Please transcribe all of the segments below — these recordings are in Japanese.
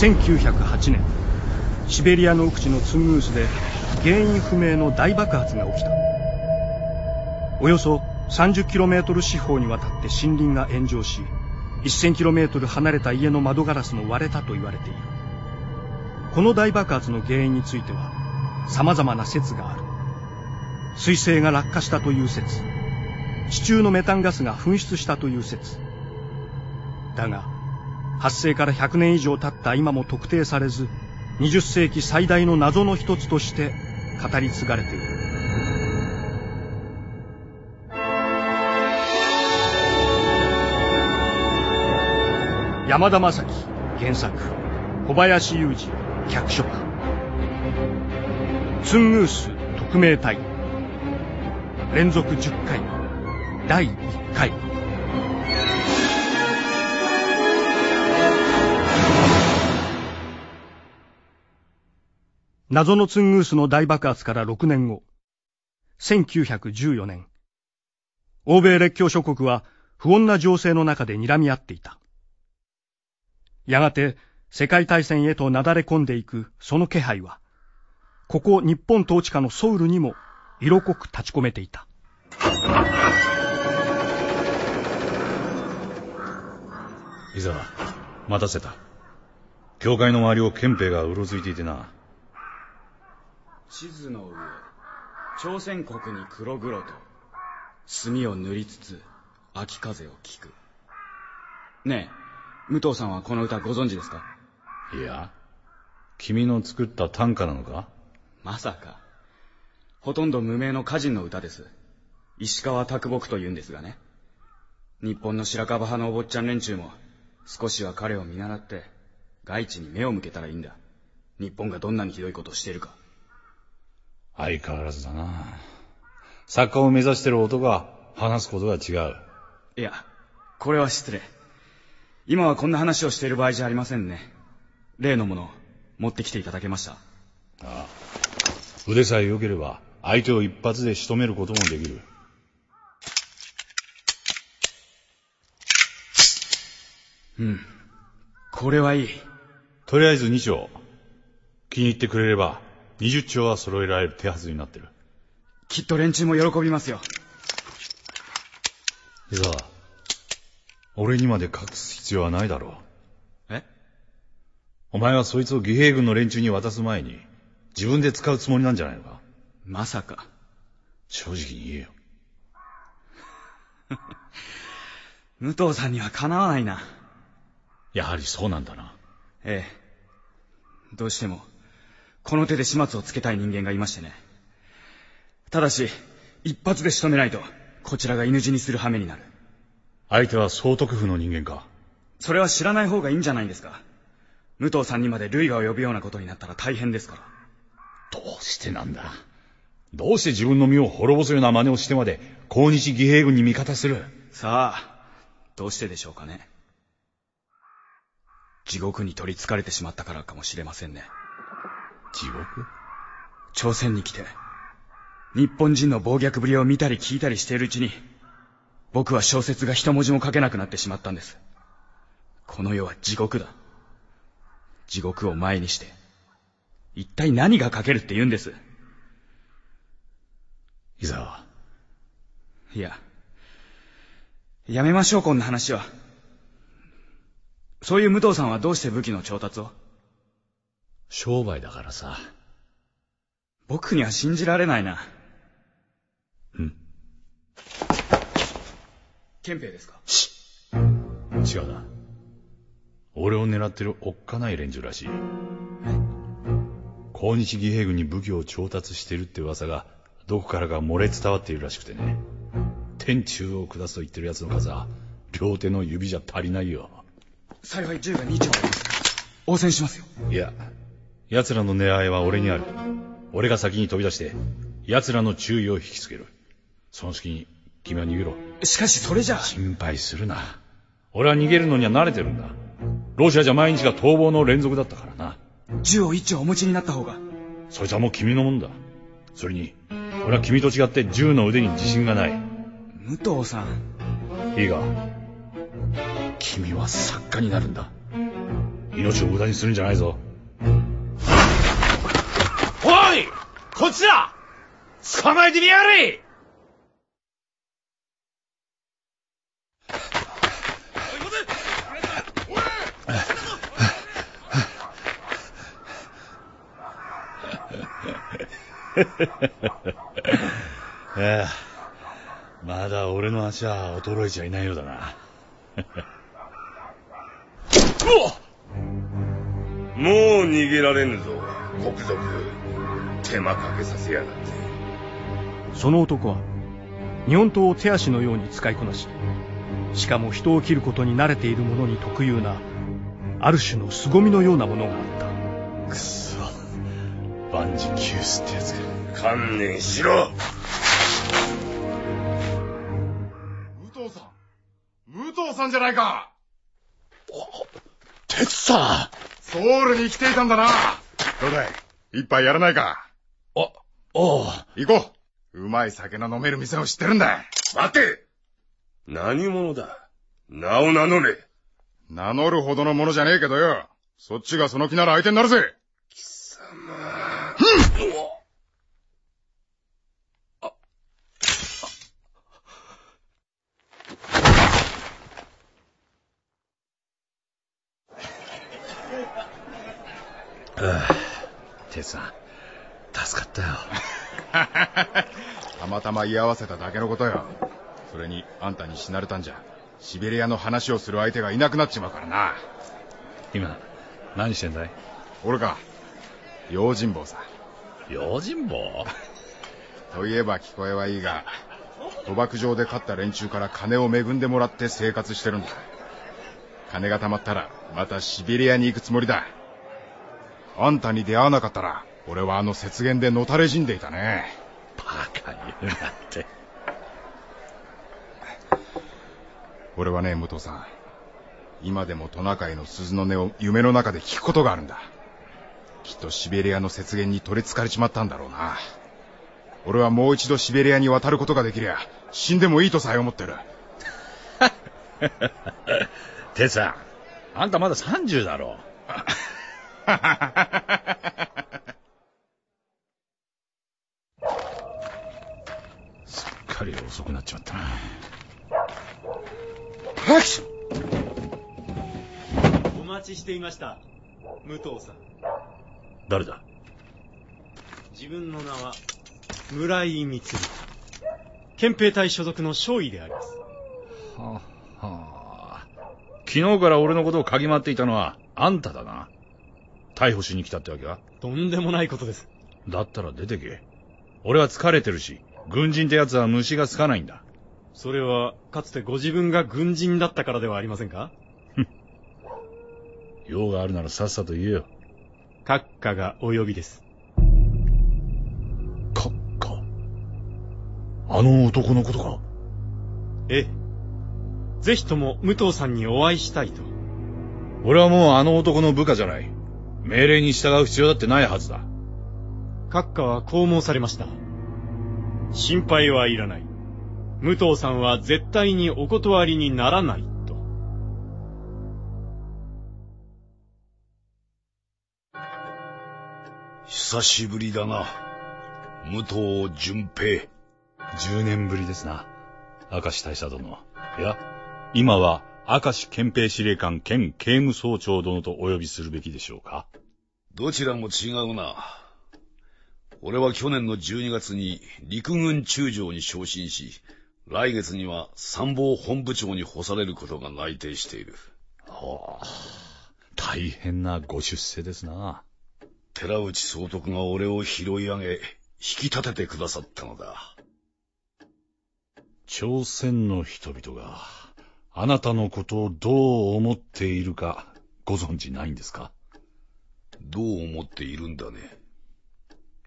1908年シベリアの奥地のツングースで原因不明の大爆発が起きた。およそ 30km 四方にわたって森林が炎上し 1000km 離れた家の窓ガラスも割れたと言われている。この大爆発の原因については様々な説がある。彗星が落下したという説。地中のメタンガスが噴出したという説。だが発生から100年以上経った今も特定されず20世紀最大の謎の一つとして語り継がれている。山田正樹原作。小林雄二脚色。ツングース特命隊。連続10回。第1回。謎のツングースの大爆発から6年後、1914年、欧米列強諸国は不穏な情勢の中で睨み合っていた。やがて世界大戦へとなだれ込んでいくその気配は、ここ日本統治下のソウルにも色濃く立ち込めていた。伊沢、待たせた。教会の周りを憲兵がうろついていてな。地図の上、朝鮮国に黒々と、墨を塗りつつ、秋風を聞く。ねえ、武藤さんはこの歌ご存知ですか？いや、君の作った短歌なのか？まさか。ほとんど無名の歌人の歌です。石川啄木と言うんですがね。日本の白樺派のお坊ちゃん連中も、少しは彼を見習って、外地に目を向けたらいいんだ。日本がどんなにひどいことをしているか。相変わらずだな。作家を目指してる男が話すことが違う。いや、これは失礼。今はこんな話をしている場合じゃありませんね。例のものを持ってきていただけました。ああ。腕さえ良ければ相手を一発で仕留めることもできる。うん。これはいい。とりあえず2丁。気に入ってくれれば20丁は揃えられる手はずになってる。きっと連中も喜びますよ。伊沢、俺にまで隠す必要はないだろう。え？お前はそいつを義兵軍の連中に渡す前に、自分で使うつもりなんじゃないのか？まさか。正直に言えよ。武藤さんにはかなわないな。やはりそうなんだな。ええ。どうしても、この手で始末をつけたい人間がいましてね。ただし、一発で仕留めないと、こちらが犬死にする羽目になる。相手は総督府の人間か。それは知らない方がいいんじゃないんですか。武藤さんにまで類が及ぶようなことになったら大変ですから。どうしてなんだどうして自分の身を滅ぼすような真似をしてまで、抗日義兵軍に味方するさあ、どうしてでしょうかね。地獄に取り憑かれてしまったからかもしれませんね。地獄？朝鮮に来て、日本人の暴虐ぶりを見たり聞いたりしているうちに、僕は小説が一文字も書けなくなってしまったんです。この世は地獄だ。地獄を前にして、一体何が書けるって言うんです？伊沢。いや、やめましょう、こんな話は。そういう武藤さんはどうして武器の調達を？商売だからさ。僕には信じられないな。ん憲兵ですか？し違うな。俺を狙ってるおっかない連中らしい。抗日義兵軍に武器を調達してるって噂が、どこからか漏れ伝わっているらしくてね。天中を下すと言ってる奴の数は、両手の指じゃ足りないよ。幸い銃が2丁あります。応戦しますよ。いや、奴らの狙いは俺にある。俺が先に飛び出して、奴らの注意を引きつける。その隙に、君は逃げろ。しかしそれじゃ。心配するな。俺は逃げるのには慣れてるんだ。ロシアじゃ毎日が逃亡の連続だったからな。銃を一丁お持ちになった方が。そいつはもう君のもんだ。それに、俺は君と違って銃の腕に自信がない。武藤さん。いいが、君は作家になるんだ。命を無駄にするんじゃないぞ。ちだ捕まえてみやれええまだ俺の足は衰えちゃいないようだな。もう逃げられぬぞ、国賊。手間かけさせやがって。その男は日本刀を手足のように使いこなししかも人を切ることに慣れている者に特有なある種の凄みのようなものがあった。くそ。万事休すってやつか。観念しろ。武藤さん。武藤さんじゃないか。鉄さソウルに来ていたんだな。どうだい？一杯やらないかんあ、おう。行こう。うまい酒の飲める店を知ってるんだ。待て。何者だ。名を名乗れ。名乗るほどのものじゃねえけどよ。そっちがその気なら相手になるぜ。貴様。鉄さん、助かったよ。たまたま居合わせただけのことよ。それに、あんたに死なれたんじゃ、シベリアの話をする相手がいなくなっちまうからな。今、何してんだい？俺か、用心棒さ。用心棒？といえば聞こえはいいが、賭博場で勝った連中から金を恵んでもらって生活してるんだ。金が貯まったら、またシベリアに行くつもりだ。あんたに出会わなかったら、俺はあの雪原でのたれ死んでいたね。バカ言うなって。俺はね、武藤さん。今でもトナカイの鈴の音を夢の中で聞くことがあるんだ。きっとシベリアの雪原に取り憑かれちまったんだろうな。俺はもう一度シベリアに渡ることができりゃ、死んでもいいとさえ思ってる。鉄さん、あんたまだ30だろ。すっかり遅くなっちまったな。お待ちしていました。武藤さん。誰だ？自分の名は、村井光。憲兵隊所属の少尉であります。はあ、はあ。昨日から俺のことを嗅ぎ回っていたのは、あんただな。逮捕しに来たってわけかとんでもないことです。だったら出てけ。俺は疲れてるし、軍人ってやつは虫がつかないんだ。それは、かつてご自分が軍人だったからではありませんか？用があるならさっさと言えよ。閣下がお呼びです。閣下あの男のことかええ。ぜひとも武藤さんにお会いしたいと。俺はもうあの男の部下じゃない。命令に従う必要だってないはずだ。閣下はこう申されました。心配はいらない。武藤さんは絶対にお断りにならないと。久しぶりだな。武藤淳平。10年ぶりですな。明石大佐殿。いや、今は明石憲兵司令官兼刑務総長殿とお呼びするべきでしょうかどちらも違うな。俺は去年の12月に陸軍中将に昇進し、来月には参謀本部長に干されることが内定している。はあ、大変なご出世ですな。寺内総督が俺を拾い上げ、引き立ててくださったのだ。朝鮮の人々があなたのことをどう思っているかご存知ないんですか？どう思っているんだね。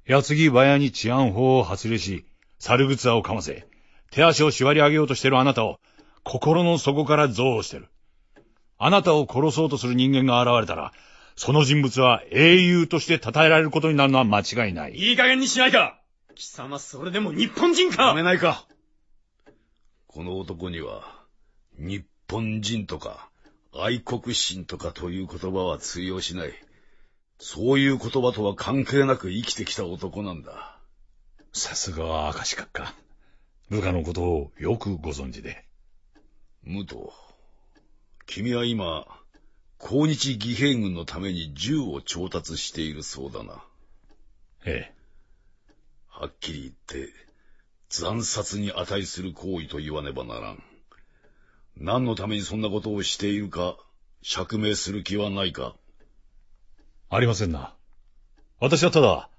矢継ぎ早に治安法を発令し、猿靴をかませ、手足を縛り上げようとしているあなたを心の底から憎悪してる。あなたを殺そうとする人間が現れたら、その人物は英雄として称えられることになるのは間違いない。いい加減にしないか貴様それでも日本人やかめないかこの男には、日本人とか、愛国心とかという言葉は通用しない。そういう言葉とは関係なく生きてきた男なんだ。さすがは明石閣下。部下のことをよくご存知で。武藤、君は今、抗日義兵軍のために銃を調達しているそうだな。ええ。はっきり言って、惨殺に値する行為と言わねばならん。何のためにそんなことをしているか、釈明する気はないかありませんな。私はただ、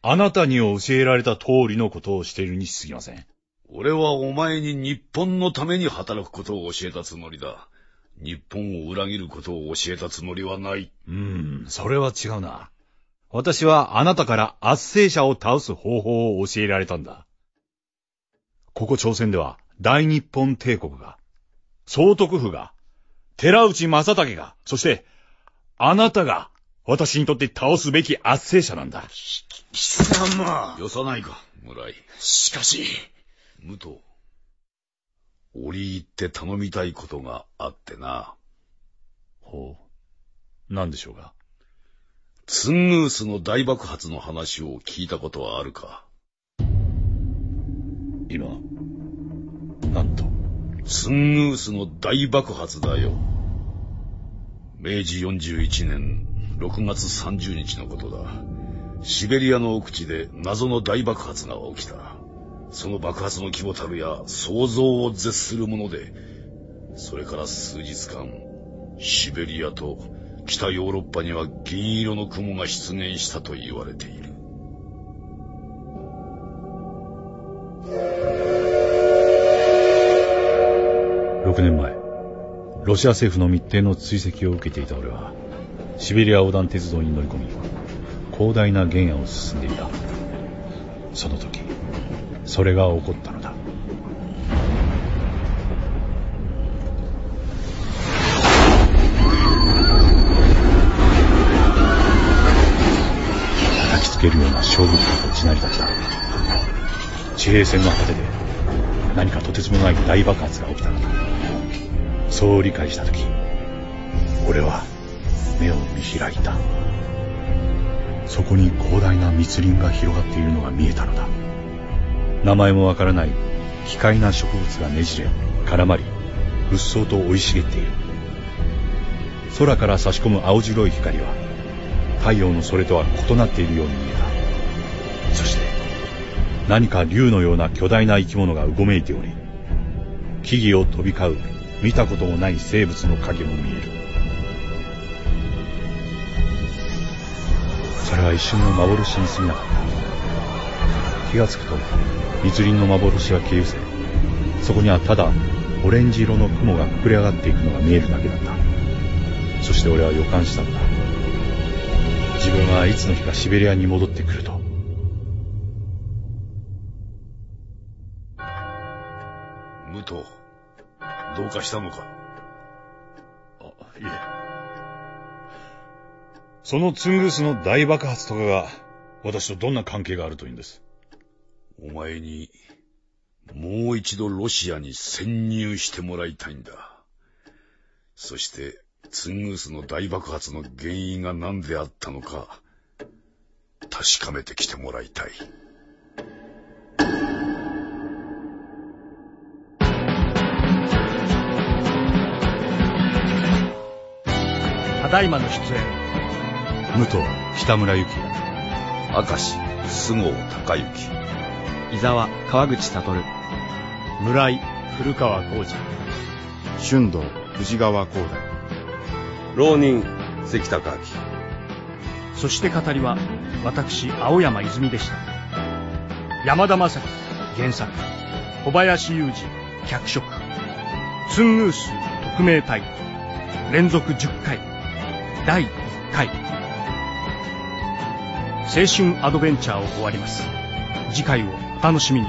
あなたに教えられた通りのことをしているに過ぎません。俺はお前に日本のために働くことを教えたつもりだ。日本を裏切ることを教えたつもりはない。うーん、それは違うな。私はあなたから圧政者を倒す方法を教えられたんだ。ここ朝鮮では大日本帝国が、総督府が、寺内正武が、そして、あなたが、私にとって倒すべき圧政者なんだ。貴様よさないか、村井。しかし、武藤。折り入って頼みたいことがあってな。ほう。何でしょうか。ツングースの大爆発の話を聞いたことはあるか今、なんと。ツングースの大爆発だよ。明治41年6月30日のことだ。シベリアの奥地で謎の大爆発が起きた。その爆発の規模たるや想像を絶するもので、それから数日間、シベリアと北ヨーロッパには銀色の雲が出現したと言われている。6年前、ロシア政府の密偵の追跡を受けていた俺は、シベリア横断鉄道に乗り込み、広大な原野を進んでいた。その時、それが起こったのだ。叩きつけるような勝負機と地鳴りだった。地平線の果てで何かとてつもない大爆発が起きたのだ。そう理解したとき、俺は目を見開いた。そこに広大な密林が広がっているのが見えたのだ。名前もわからない奇怪な植物がねじれ、絡まり、うっそうと生い茂っている。空から差し込む青白い光は、太陽のそれとは異なっているように見えた。そして、何か竜のような巨大な生き物がうごめいており、木々を飛び交う見たこともない生物の影も見える。それは一瞬の幻に過ぎなかった。気がつくと、密林の幻は消え失せ、そこにはただオレンジ色の雲が膨れ上がっていくのが見えるだけだった。そして俺は予感したんだ。自分はいつの日かシベリアに戻ってくると。武藤、どうかしたのか？あ、いえ。そのツングースの大爆発とかが、私とどんな関係があるというんです？お前に、もう一度ロシアに潜入してもらいたいんだ。そして、ツングースの大爆発の原因が何であったのか、確かめてきてもらいたい。ただいまの出演武藤北村幸也。明石、菅生孝之。伊沢川口悟。村井古川浩二。春道藤川光大。浪人関高明。そして語りは私青山泉でした。山田正樹原作。小林雄二脚色。ツングース特命隊。連続10回。第1回青春アドベンチャーを終わります。次回をお楽しみに。